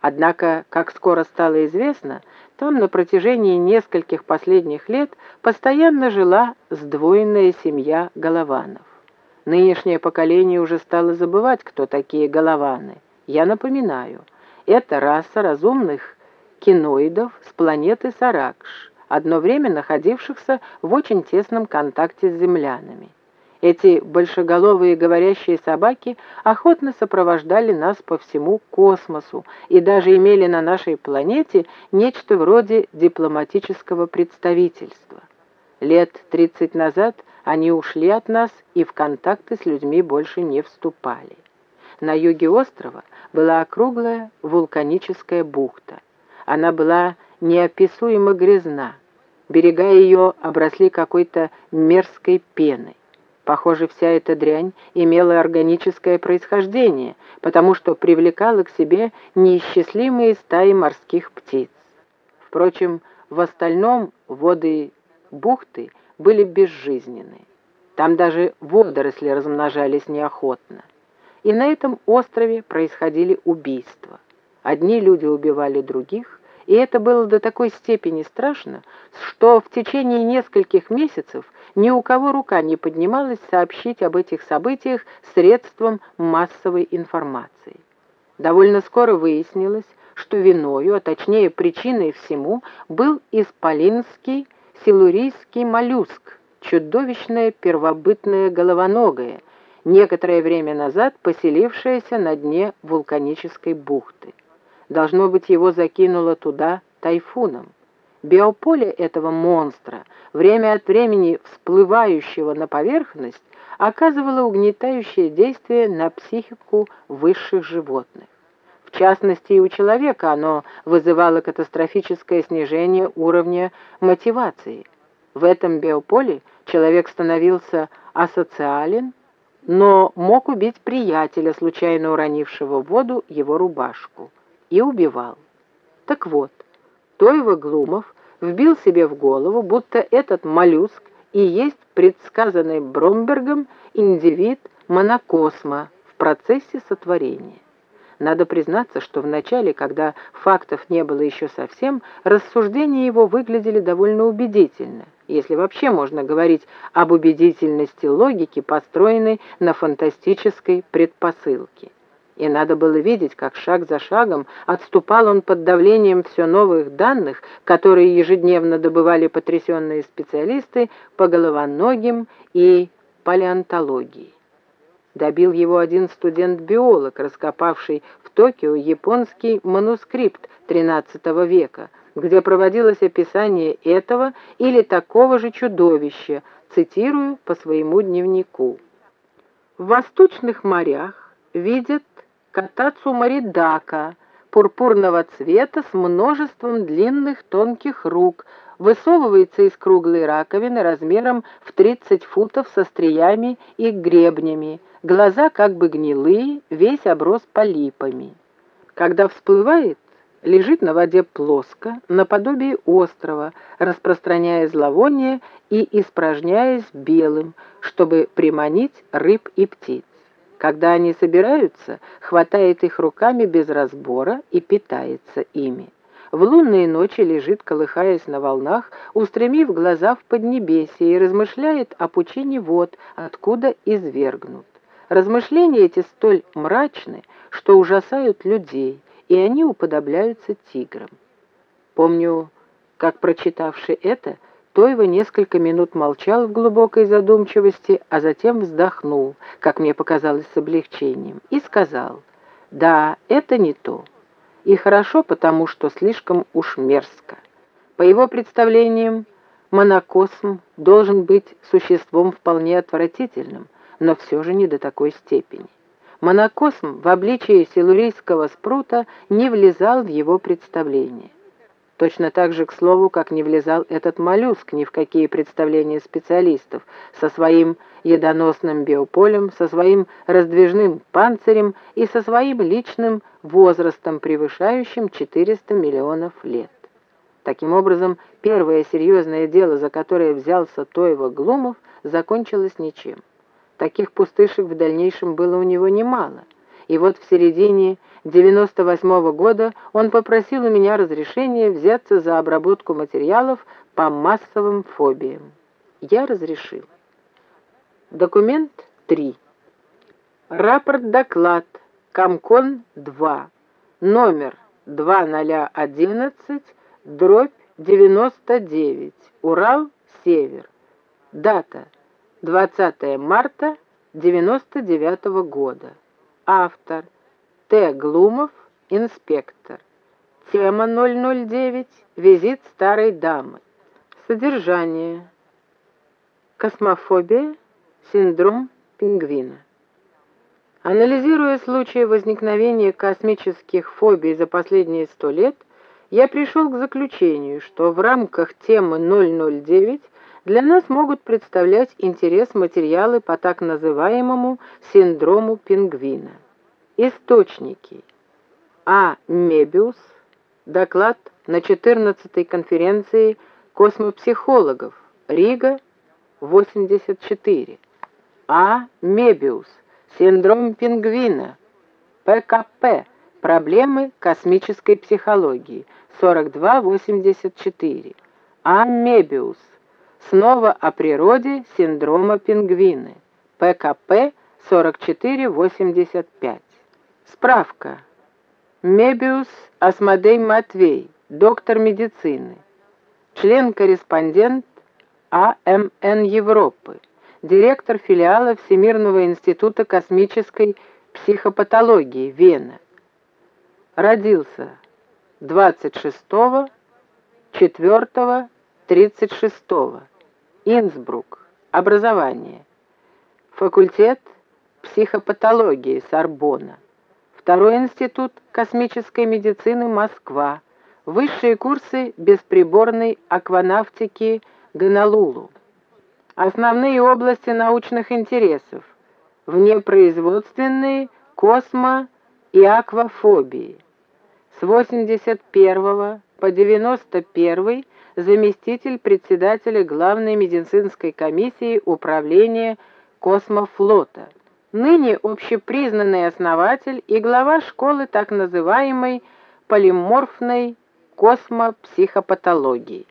Однако, как скоро стало известно, там на протяжении нескольких последних лет постоянно жила сдвоенная семья Голованов. Нынешнее поколение уже стало забывать, кто такие Голованы. Я напоминаю, это раса разумных киноидов с планеты Саракш, одно время находившихся в очень тесном контакте с землянами. Эти большеголовые говорящие собаки охотно сопровождали нас по всему космосу и даже имели на нашей планете нечто вроде дипломатического представительства. Лет 30 назад они ушли от нас и в контакты с людьми больше не вступали. На юге острова была округлая вулканическая бухта. Она была неописуемо грязна. Берега ее обросли какой-то мерзкой пеной. Похоже, вся эта дрянь имела органическое происхождение, потому что привлекала к себе неисчислимые стаи морских птиц. Впрочем, в остальном воды бухты были безжизненны. Там даже водоросли размножались неохотно. И на этом острове происходили убийства. Одни люди убивали других, и это было до такой степени страшно, что в течение нескольких месяцев ни у кого рука не поднималась сообщить об этих событиях средством массовой информации. Довольно скоро выяснилось, что виною, а точнее причиной всему, был исполинский силурийский моллюск, чудовищное первобытное головоногое, некоторое время назад поселившееся на дне вулканической бухты. Должно быть, его закинуло туда тайфуном. Биополе этого монстра, время от времени всплывающего на поверхность, оказывало угнетающее действие на психику высших животных. В частности, и у человека оно вызывало катастрофическое снижение уровня мотивации. В этом биополе человек становился асоциален, но мог убить приятеля, случайно уронившего в воду его рубашку и убивал. Так вот, Тойва Глумов вбил себе в голову, будто этот моллюск и есть предсказанный Бромбергом индивид монокосма в процессе сотворения. Надо признаться, что вначале, когда фактов не было еще совсем, рассуждения его выглядели довольно убедительно, если вообще можно говорить об убедительности логики, построенной на фантастической предпосылке и надо было видеть, как шаг за шагом отступал он под давлением все новых данных, которые ежедневно добывали потрясенные специалисты по головоногим и палеонтологии. Добил его один студент-биолог, раскопавший в Токио японский манускрипт XIII века, где проводилось описание этого или такого же чудовища, цитирую по своему дневнику. В восточных морях видят катацу маридака, пурпурного цвета с множеством длинных тонких рук, высовывается из круглой раковины размером в 30 футов со стриями и гребнями, глаза как бы гнилые, весь оброс полипами. Когда всплывает, лежит на воде плоско, наподобие острова, распространяя зловоние и испражняясь белым, чтобы приманить рыб и птиц. Когда они собираются, хватает их руками без разбора и питается ими. В лунные ночи лежит, колыхаясь на волнах, устремив глаза в поднебесье и размышляет о пучине вод, откуда извергнут. Размышления эти столь мрачны, что ужасают людей, и они уподобляются тиграм. Помню, как, прочитавший это, Тойва несколько минут молчал в глубокой задумчивости, а затем вздохнул, как мне показалось с облегчением, и сказал, «Да, это не то. И хорошо, потому что слишком уж мерзко. По его представлениям, монокосм должен быть существом вполне отвратительным, но все же не до такой степени. Монокосм в обличии силурийского спрута не влезал в его представление. Точно так же, к слову, как не влезал этот моллюск ни в какие представления специалистов, со своим ядоносным биополем, со своим раздвижным панцирем и со своим личным возрастом, превышающим 400 миллионов лет. Таким образом, первое серьезное дело, за которое взялся Тоева Глумов, закончилось ничем. Таких пустышек в дальнейшем было у него немало — И вот в середине 98 -го года он попросил у меня разрешения взяться за обработку материалов по массовым фобиям. Я разрешил. Документ 3. Рапорт-доклад. Комкон-2. Номер 2011, дробь 99. Урал-Север. Дата 20 марта 99 -го года. Автор Т. Глумов, инспектор. Тема 009. Визит старой дамы. Содержание. Космофобия. Синдром пингвина. Анализируя случаи возникновения космических фобий за последние сто лет, я пришел к заключению, что в рамках темы 009 для нас могут представлять интерес материалы по так называемому синдрому пингвина. Источники. А. Мебиус. Доклад на 14-й конференции космопсихологов. Рига, 84. А. Мебиус. Синдром пингвина. ПКП. Проблемы космической психологии. 42-84. А. Мебиус. Снова о природе синдрома пингвины. ПКП 44-85. Справка. Мебиус Асмодей Матвей, доктор медицины. Член-корреспондент АМН Европы директор филиала Всемирного института космической психопатологии, Вена. Родился 26-го, 4-го, 36-го. Инсбрук. Образование. Факультет психопатологии Сорбона. Второй институт космической медицины Москва. Высшие курсы бесприборной акванавтики Гонолулу. Основные области научных интересов. Внепроизводственные, космо- и аквафобии. С 81 по 91 заместитель председателя Главной медицинской комиссии управления космофлота. Ныне общепризнанный основатель и глава школы так называемой полиморфной космопсихопатологии.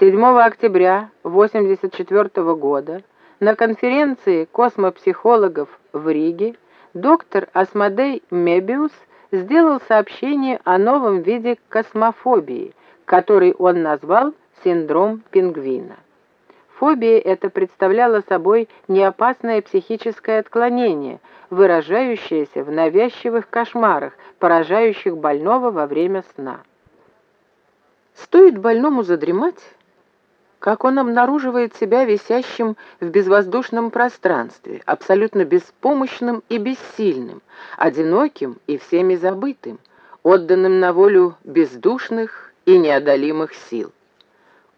7 октября 1984 года на конференции космопсихологов в Риге доктор Асмодей Мебиус сделал сообщение о новом виде космофобии, который он назвал синдром пингвина. Фобия эта представляла собой неопасное психическое отклонение, выражающееся в навязчивых кошмарах, поражающих больного во время сна. Стоит больному задремать, как он обнаруживает себя висящим в безвоздушном пространстве, абсолютно беспомощным и бессильным, одиноким и всеми забытым, отданным на волю бездушных и неодолимых сил.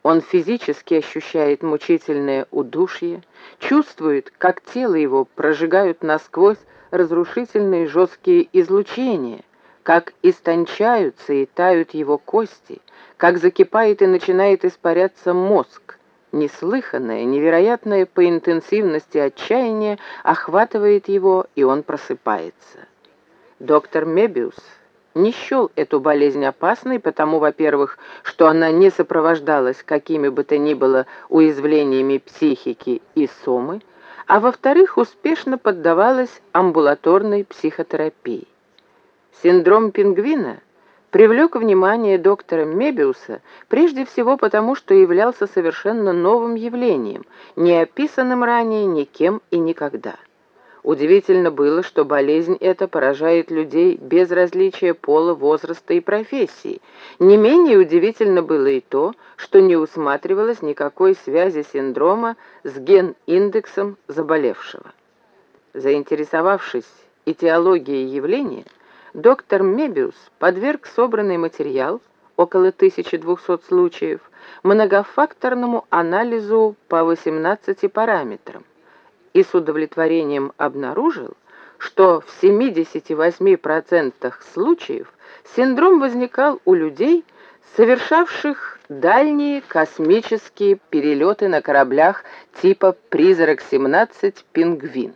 Он физически ощущает мучительное удушье, чувствует, как тело его прожигают насквозь разрушительные жесткие излучения, как истончаются и тают его кости, как закипает и начинает испаряться мозг. Неслыханное, невероятное по интенсивности отчаяние охватывает его, и он просыпается. Доктор Мебиус не счел эту болезнь опасной, потому, во-первых, что она не сопровождалась какими бы то ни было уязвлениями психики и сомы, а во-вторых, успешно поддавалась амбулаторной психотерапии. Синдром пингвина привлек внимание доктора Мебиуса прежде всего потому, что являлся совершенно новым явлением, не описанным ранее никем и никогда. Удивительно было, что болезнь эта поражает людей без различия пола, возраста и профессии. Не менее удивительно было и то, что не усматривалось никакой связи синдрома с ген-индексом заболевшего. Заинтересовавшись этиологией явления, доктор Мебиус подверг собранный материал, около 1200 случаев, многофакторному анализу по 18 параметрам и с удовлетворением обнаружил, что в 78% случаев синдром возникал у людей, совершавших дальние космические перелеты на кораблях типа «Призрак-17» «Пингвин».